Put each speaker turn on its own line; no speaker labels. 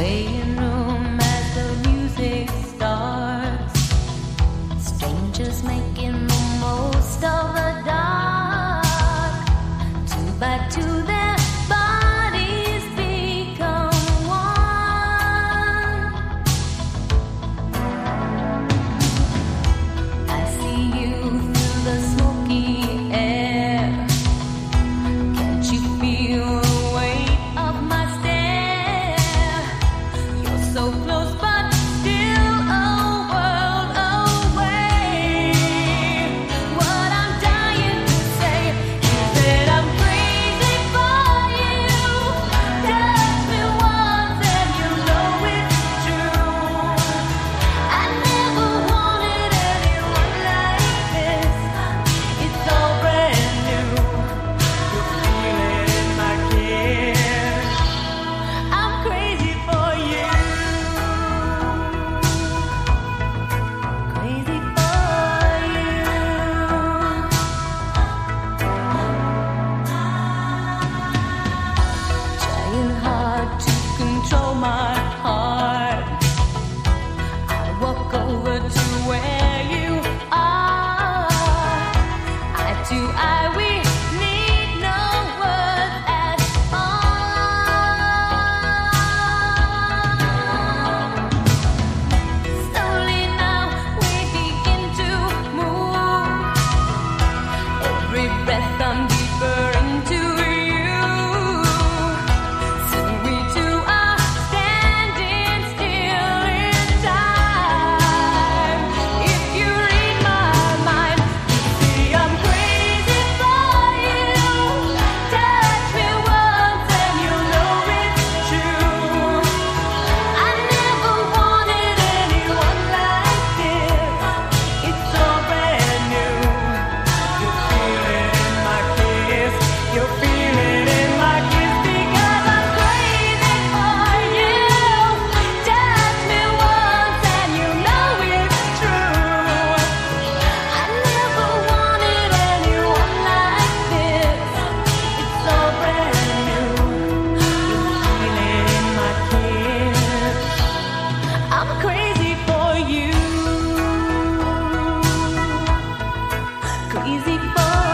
way you know so much. people